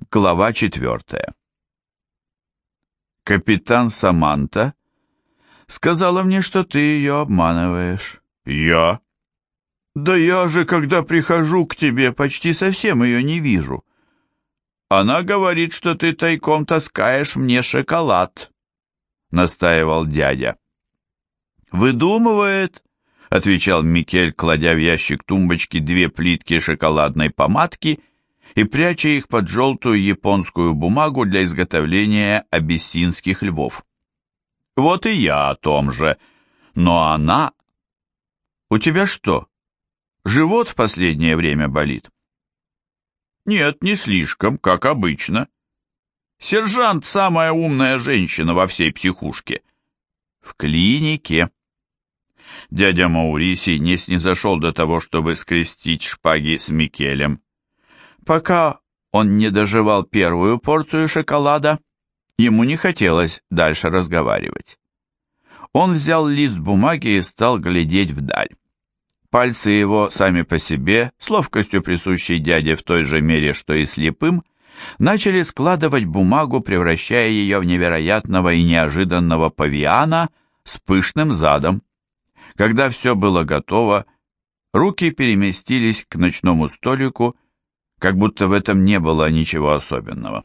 Глава четвертая. Капитан Саманта сказала мне, что ты ее обманываешь. Я? Да я же, когда прихожу к тебе, почти совсем ее не вижу. Она говорит, что ты тайком таскаешь мне шоколад, настаивал дядя. Выдумывает, отвечал Микель, кладя в ящик тумбочки две плитки шоколадной помадки и пряча их под желтую японскую бумагу для изготовления абиссинских львов. Вот и я о том же. Но она... У тебя что, живот в последнее время болит? Нет, не слишком, как обычно. Сержант — самая умная женщина во всей психушке. В клинике. Дядя Маурисий не снизошел до того, чтобы скрестить шпаги с Микелем. Пока он не доживал первую порцию шоколада, ему не хотелось дальше разговаривать. Он взял лист бумаги и стал глядеть вдаль. Пальцы его сами по себе, с ловкостью присущей дяде в той же мере, что и слепым, начали складывать бумагу, превращая ее в невероятного и неожиданного павиана с пышным задом. Когда все было готово, руки переместились к ночному столику, как будто в этом не было ничего особенного.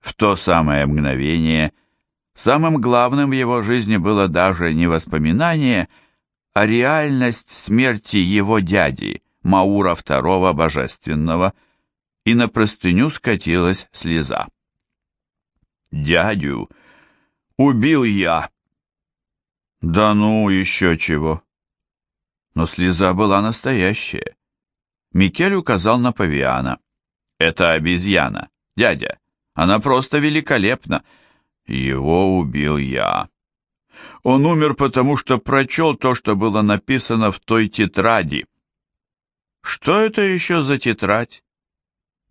В то самое мгновение самым главным в его жизни было даже не воспоминание, а реальность смерти его дяди, Маура II Божественного, и на простыню скатилась слеза. «Дядю убил я!» «Да ну, еще чего!» Но слеза была настоящая. Микель указал на павиана. «Это обезьяна. Дядя, она просто великолепна. Его убил я. Он умер, потому что прочел то, что было написано в той тетради. Что это еще за тетрадь?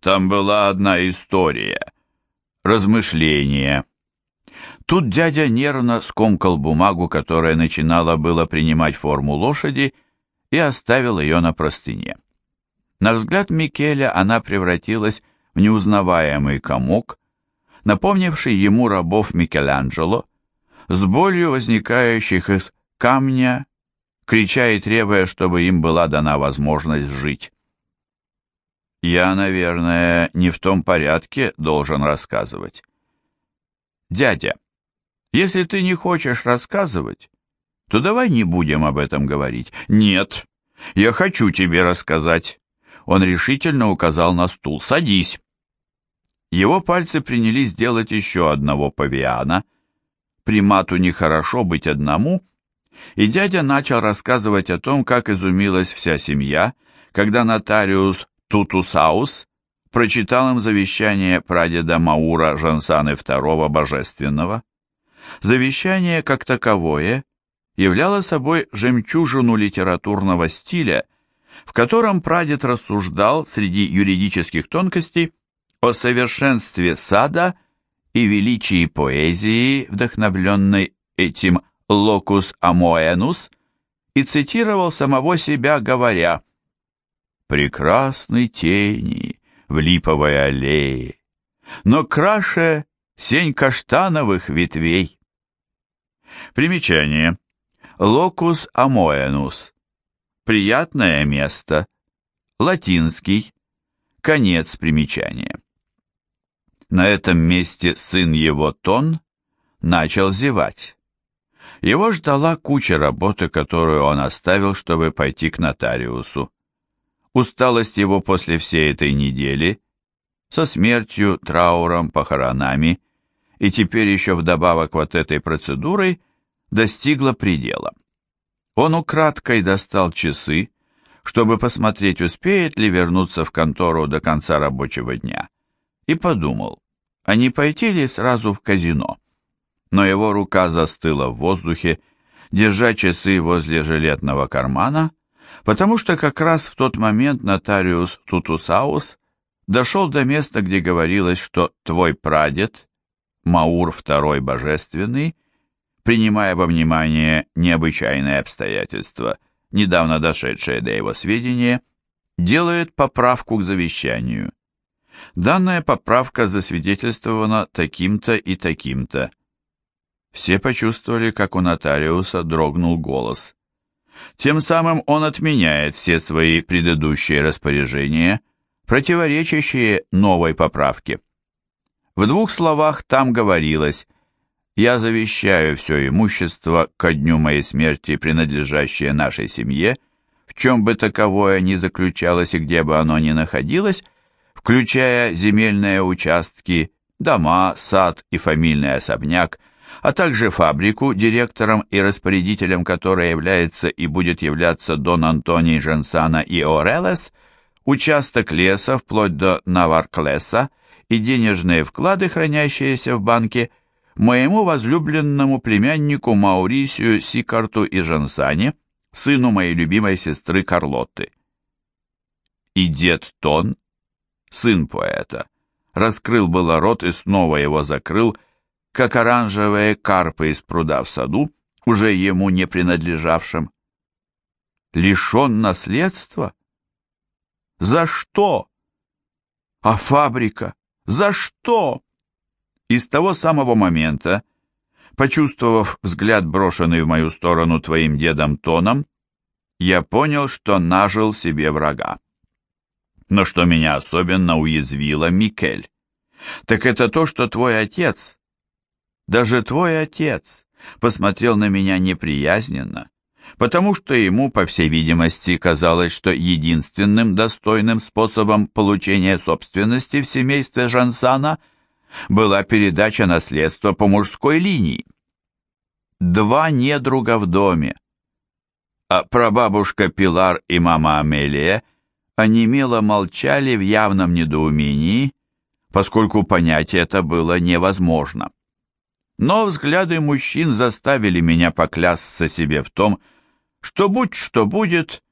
Там была одна история. Размышления. Тут дядя нервно скомкал бумагу, которая начинала было принимать форму лошади, и оставил ее на простыне. На взгляд Микеля она превратилась в неузнаваемый комок, напомнивший ему рабов Микеланджело, с болью возникающих из камня, крича и требуя, чтобы им была дана возможность жить. Я, наверное, не в том порядке должен рассказывать. Дядя, если ты не хочешь рассказывать, то давай не будем об этом говорить. Нет, я хочу тебе рассказать. Он решительно указал на стул. Садись. Его пальцы принялись делать еще одного павиана. Примату нехорошо быть одному, и дядя начал рассказывать о том, как изумилась вся семья, когда нотариус Тутусаус прочитал им завещание прадеда Маура Жансаны II Божественного. Завещание, как таковое, являло собой жемчужину литературного стиля, в котором прадед рассуждал среди юридических тонкостей о совершенстве сада и величии поэзии, вдохновленной этим «локус амоэнус», и цитировал самого себя, говоря «Прекрасны тени в липовой аллее, но краше сень каштановых ветвей». Примечание. Локус амоэнус. Приятное место. Латинский. Конец примечания. На этом месте сын его Тон начал зевать. Его ждала куча работы, которую он оставил, чтобы пойти к нотариусу. Усталость его после всей этой недели, со смертью, трауром, похоронами, и теперь еще вдобавок вот этой процедурой, достигла предела. Он украдкой достал часы, чтобы посмотреть, успеет ли вернуться в контору до конца рабочего дня и подумал, а не пойти ли сразу в казино. Но его рука застыла в воздухе, держа часы возле жилетного кармана, потому что как раз в тот момент нотариус Тутусаус дошел до места, где говорилось, что твой прадед, Маур II Божественный, принимая во внимание необычайные обстоятельства, недавно дошедшие до его сведения, делает поправку к завещанию. Данная поправка засвидетельствована таким-то и таким-то. Все почувствовали, как у нотариуса дрогнул голос. Тем самым он отменяет все свои предыдущие распоряжения, противоречащие новой поправке. В двух словах там говорилось «Я завещаю все имущество ко дню моей смерти, принадлежащее нашей семье», в чем бы таковое ни заключалось и где бы оно ни находилось, включая земельные участки, дома, сад и фамильный особняк, а также фабрику, директором и распорядителем которой является и будет являться Дон Антоний Жансана и Орелес, участок леса вплоть до Наварклеса и денежные вклады, хранящиеся в банке, моему возлюбленному племяннику Маурисию Сикарту и Жансане, сыну моей любимой сестры Карлотты. И дед Тон, сын поэта, раскрыл было рот и снова его закрыл, как оранжевые карпы из пруда в саду, уже ему не принадлежавшим. Лишен наследства? За что? А фабрика? За что? И с того самого момента, почувствовав взгляд, брошенный в мою сторону твоим дедом Тоном, я понял, что нажил себе врага. Но что меня особенно уязвило, Микель, так это то, что твой отец даже твой отец посмотрел на меня неприязненно, потому что ему, по всей видимости, казалось, что единственным достойным способом получения собственности в семействе Жансана была передача наследства по мужской линии. Два недруга в доме, а прабабушка Пилар и мама Амелия онемело молчали в явном недоумении, поскольку понять это было невозможно. Но взгляды мужчин заставили меня поклясться себе в том, что будь что будет,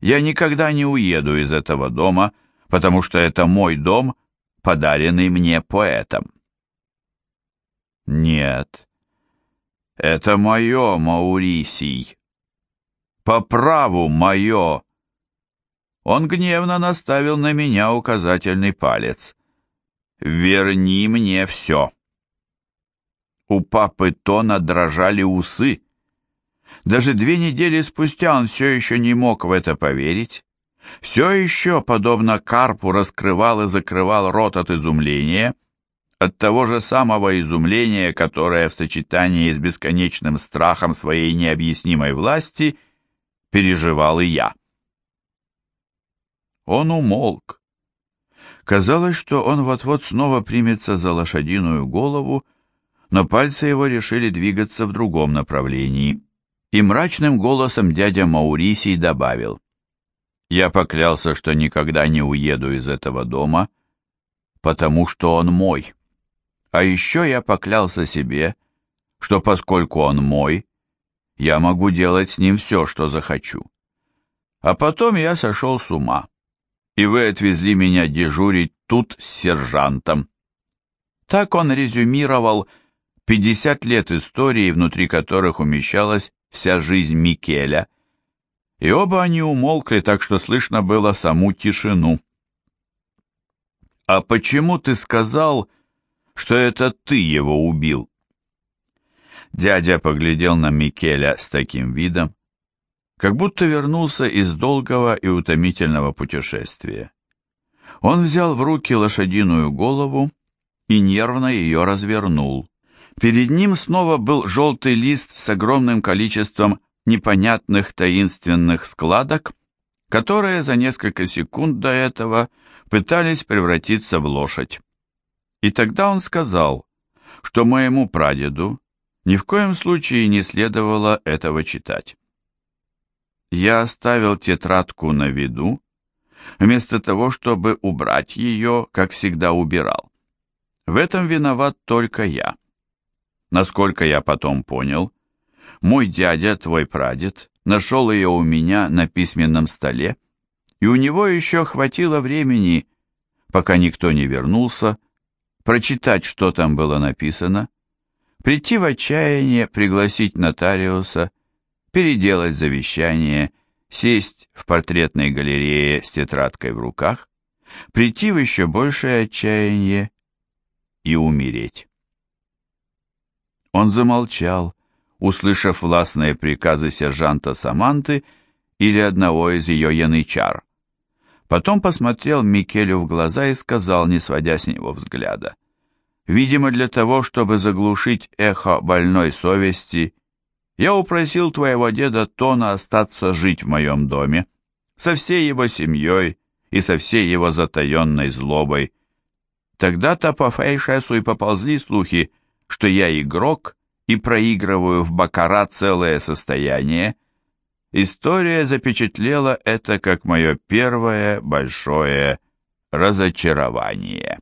я никогда не уеду из этого дома, потому что это мой дом, подаренный мне поэтом. Нет, это мое, Маурисий. По праву мое. Он гневно наставил на меня указательный палец. Верни мне все. У папы Тона дрожали усы. Даже две недели спустя он все еще не мог в это поверить. Все еще, подобно карпу, раскрывал и закрывал рот от изумления, от того же самого изумления, которое в сочетании с бесконечным страхом своей необъяснимой власти переживал и я. Он умолк. Казалось, что он вот-вот снова примется за лошадиную голову, но пальцы его решили двигаться в другом направлении. И мрачным голосом дядя Маурисий добавил. «Я поклялся, что никогда не уеду из этого дома, потому что он мой. А еще я поклялся себе, что поскольку он мой, я могу делать с ним все, что захочу. А потом я сошел с ума, и вы отвезли меня дежурить тут с сержантом». Так он резюмировал 50 лет истории, внутри которых умещалась вся жизнь Микеля, и оба они умолкли, так что слышно было саму тишину. «А почему ты сказал, что это ты его убил?» Дядя поглядел на Микеля с таким видом, как будто вернулся из долгого и утомительного путешествия. Он взял в руки лошадиную голову и нервно ее развернул. Перед ним снова был желтый лист с огромным количеством непонятных таинственных складок, которые за несколько секунд до этого пытались превратиться в лошадь. И тогда он сказал, что моему прадеду ни в коем случае не следовало этого читать. Я оставил тетрадку на виду, вместо того, чтобы убрать ее, как всегда убирал. В этом виноват только я. Насколько я потом понял, мой дядя, твой прадед, нашел ее у меня на письменном столе, и у него еще хватило времени, пока никто не вернулся, прочитать, что там было написано, прийти в отчаяние, пригласить нотариуса, переделать завещание, сесть в портретной галерее с тетрадкой в руках, прийти в еще большее отчаяние и умереть. Он замолчал, услышав властные приказы сержанта Саманты или одного из ее янычар. Потом посмотрел Микелю в глаза и сказал, не сводя с него взгляда, «Видимо, для того, чтобы заглушить эхо больной совести, я упросил твоего деда Тона остаться жить в моем доме, со всей его семьей и со всей его затаенной злобой. Тогда-то по Фейшесу и поползли слухи, что я игрок и проигрываю в бакара целое состояние. История запечатлела это как мое первое большое разочарование.